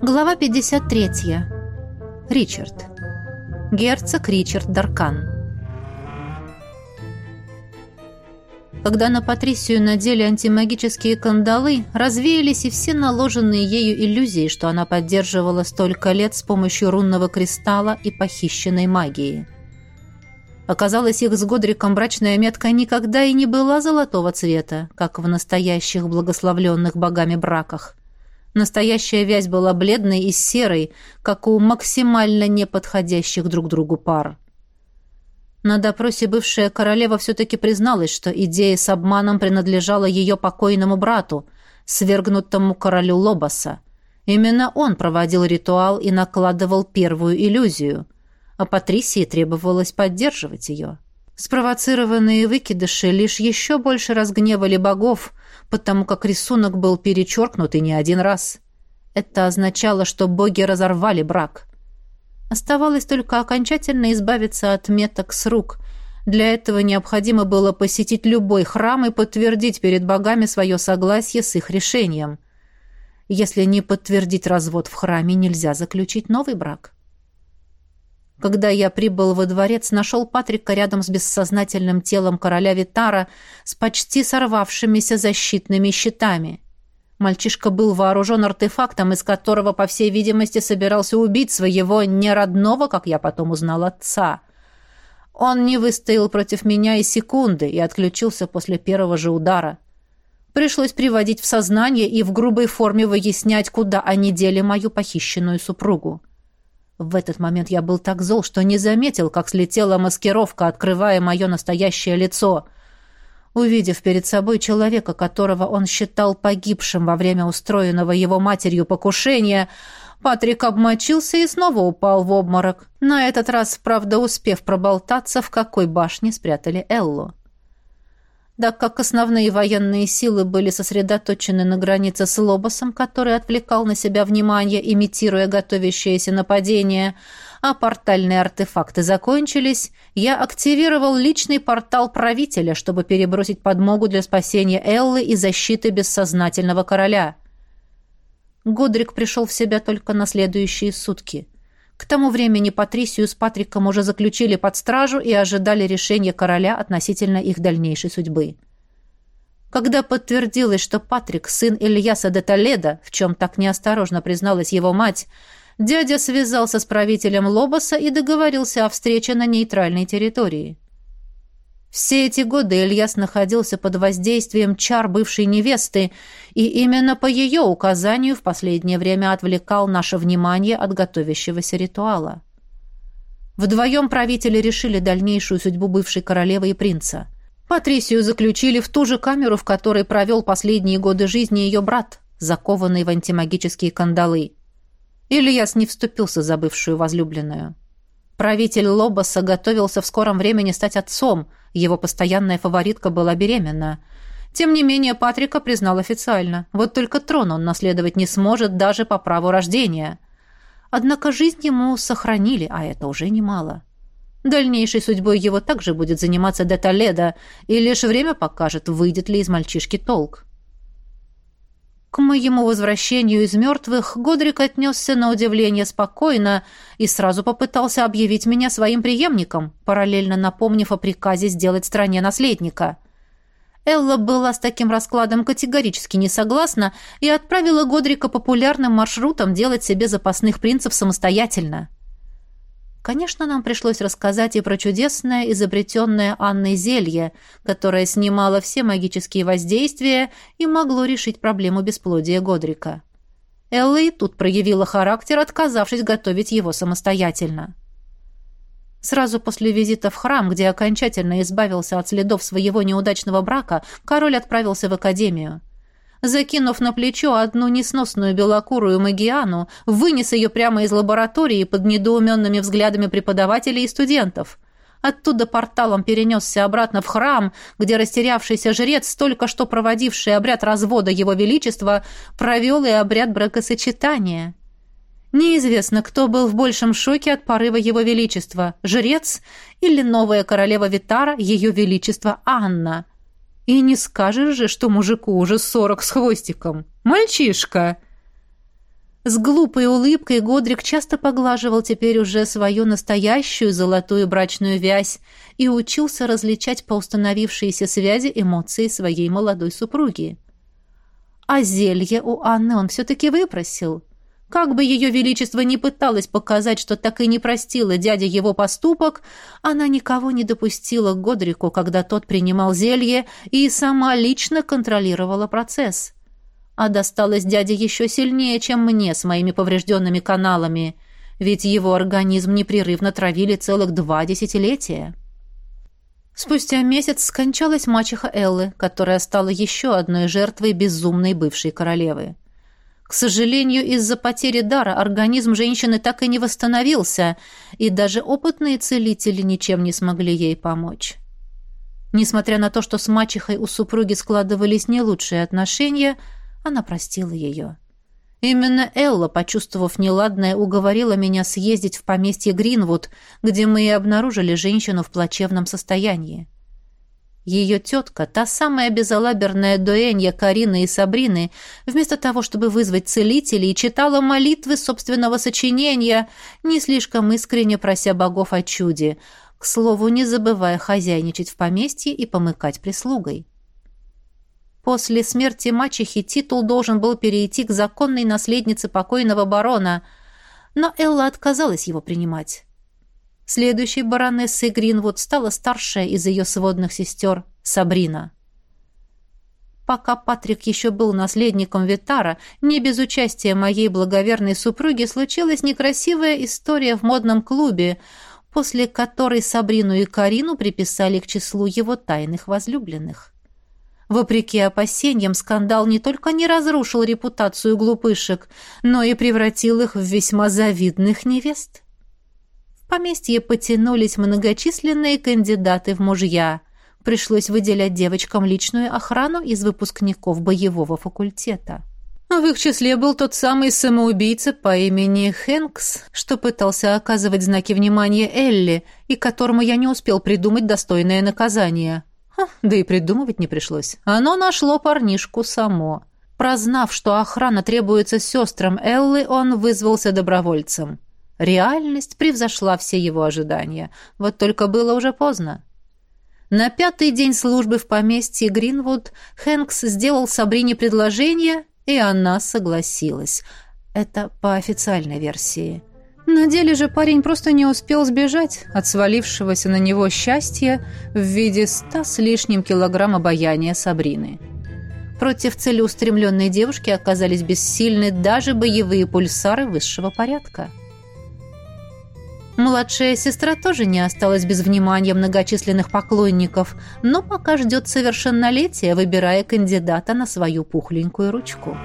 Глава 53. Ричард. Герцог Ричард Даркан. Когда на Патрисию надели антимагические кандалы, развеялись и все наложенные ею иллюзии, что она поддерживала столько лет с помощью рунного кристалла и похищенной магии. Оказалось, их с Годриком брачная метка никогда и не была золотого цвета, как в настоящих благословленных богами браках. Настоящая вязь была бледной и серой, как у максимально неподходящих друг другу пар. На допросе бывшая королева все-таки призналась, что идея с обманом принадлежала ее покойному брату, свергнутому королю Лобоса. Именно он проводил ритуал и накладывал первую иллюзию, а Патрисии требовалось поддерживать ее. Спровоцированные выкидыши лишь еще больше разгневали богов, потому как рисунок был перечеркнут и не один раз. Это означало, что боги разорвали брак. Оставалось только окончательно избавиться от меток с рук. Для этого необходимо было посетить любой храм и подтвердить перед богами свое согласие с их решением. Если не подтвердить развод в храме, нельзя заключить новый брак. Когда я прибыл во дворец, нашел Патрика рядом с бессознательным телом короля Витара с почти сорвавшимися защитными щитами. Мальчишка был вооружен артефактом, из которого, по всей видимости, собирался убить своего неродного, как я потом узнал, отца. Он не выстоял против меня и секунды и отключился после первого же удара. Пришлось приводить в сознание и в грубой форме выяснять, куда они дели мою похищенную супругу. В этот момент я был так зол, что не заметил, как слетела маскировка, открывая мое настоящее лицо. Увидев перед собой человека, которого он считал погибшим во время устроенного его матерью покушения, Патрик обмочился и снова упал в обморок, на этот раз, правда, успев проболтаться, в какой башне спрятали Эллу так как основные военные силы были сосредоточены на границе с Лобосом, который отвлекал на себя внимание, имитируя готовящееся нападение, а портальные артефакты закончились, я активировал личный портал правителя, чтобы перебросить подмогу для спасения Эллы и защиты бессознательного короля. Годрик пришел в себя только на следующие сутки – к тому времени Патрисию с Патриком уже заключили под стражу и ожидали решения короля относительно их дальнейшей судьбы. Когда подтвердилось, что Патрик – сын Ильяса де Толедо, в чем так неосторожно призналась его мать, дядя связался с правителем Лобоса и договорился о встрече на нейтральной территории. Все эти годы Ильяс находился под воздействием чар бывшей невесты, и именно по ее указанию в последнее время отвлекал наше внимание от готовящегося ритуала. Вдвоем правители решили дальнейшую судьбу бывшей королевы и принца. Патрисию заключили в ту же камеру, в которой провел последние годы жизни ее брат, закованный в антимагические кандалы. Ильяс не вступился за бывшую возлюбленную. Правитель Лобоса готовился в скором времени стать отцом, его постоянная фаворитка была беременна. Тем не менее, Патрика признал официально. Вот только трон он наследовать не сможет даже по праву рождения. Однако жизнь ему сохранили, а это уже немало. Дальнейшей судьбой его также будет заниматься де Толедо, и лишь время покажет, выйдет ли из мальчишки толк. К моему возвращению из мертвых Годрик отнесся на удивление спокойно и сразу попытался объявить меня своим преемником, параллельно напомнив о приказе сделать стране наследника. Элла была с таким раскладом категорически не согласна и отправила Годрика популярным маршрутом делать себе запасных принцев самостоятельно. Конечно, нам пришлось рассказать и про чудесное изобретенное Анной зелье, которое снимало все магические воздействия и могло решить проблему бесплодия Годрика. Элла и тут проявила характер, отказавшись готовить его самостоятельно. Сразу после визита в храм, где окончательно избавился от следов своего неудачного брака, король отправился в академию. Закинув на плечо одну несносную белокурую магиану, вынес ее прямо из лаборатории под недоуменными взглядами преподавателей и студентов. Оттуда порталом перенесся обратно в храм, где растерявшийся жрец, только что проводивший обряд развода его величества, провел и обряд бракосочетания. Неизвестно, кто был в большем шоке от порыва его величества – жрец или новая королева Витара, ее величество Анна – и не скажешь же, что мужику уже сорок с хвостиком. Мальчишка!» С глупой улыбкой Годрик часто поглаживал теперь уже свою настоящую золотую брачную вязь и учился различать по установившейся связи эмоции своей молодой супруги. А зелье у Анны он все-таки выпросил. Как бы ее величество не пыталось показать, что так и не простила дядя его поступок, она никого не допустила к Годрику, когда тот принимал зелье, и сама лично контролировала процесс. А досталось дяде еще сильнее, чем мне с моими поврежденными каналами, ведь его организм непрерывно травили целых два десятилетия. Спустя месяц скончалась мачеха Эллы, которая стала еще одной жертвой безумной бывшей королевы. К сожалению, из-за потери дара организм женщины так и не восстановился, и даже опытные целители ничем не смогли ей помочь. Несмотря на то, что с мачехой у супруги складывались не лучшие отношения, она простила ее. Именно Элла, почувствовав неладное, уговорила меня съездить в поместье Гринвуд, где мы и обнаружили женщину в плачевном состоянии. Ее тетка, та самая безалаберная дуэнья Карины и Сабрины, вместо того, чтобы вызвать целителей, читала молитвы собственного сочинения, не слишком искренне прося богов о чуде, к слову, не забывая хозяйничать в поместье и помыкать прислугой. После смерти мачехи титул должен был перейти к законной наследнице покойного барона, но Элла отказалась его принимать. Следующей баронессой Гринвуд стала старшая из ее сводных сестер Сабрина. Пока Патрик еще был наследником Витара, не без участия моей благоверной супруги случилась некрасивая история в модном клубе, после которой Сабрину и Карину приписали к числу его тайных возлюбленных. Вопреки опасениям, скандал не только не разрушил репутацию глупышек, но и превратил их в весьма завидных невест поместье потянулись многочисленные кандидаты в мужья. Пришлось выделять девочкам личную охрану из выпускников боевого факультета. В их числе был тот самый самоубийца по имени Хэнкс, что пытался оказывать знаки внимания Элли, и которому я не успел придумать достойное наказание. Ха, да и придумывать не пришлось. Оно нашло парнишку само. Прознав, что охрана требуется сестрам Эллы, он вызвался добровольцем. Реальность превзошла все его ожидания. Вот только было уже поздно. На пятый день службы в поместье Гринвуд Хэнкс сделал Сабрине предложение, и она согласилась. Это по официальной версии. На деле же парень просто не успел сбежать от свалившегося на него счастья в виде ста с лишним килограмм обаяния Сабрины. Против целеустремленной девушки оказались бессильны даже боевые пульсары высшего порядка. Младшая сестра тоже не осталась без внимания многочисленных поклонников, но пока ждет совершеннолетия, выбирая кандидата на свою пухленькую ручку.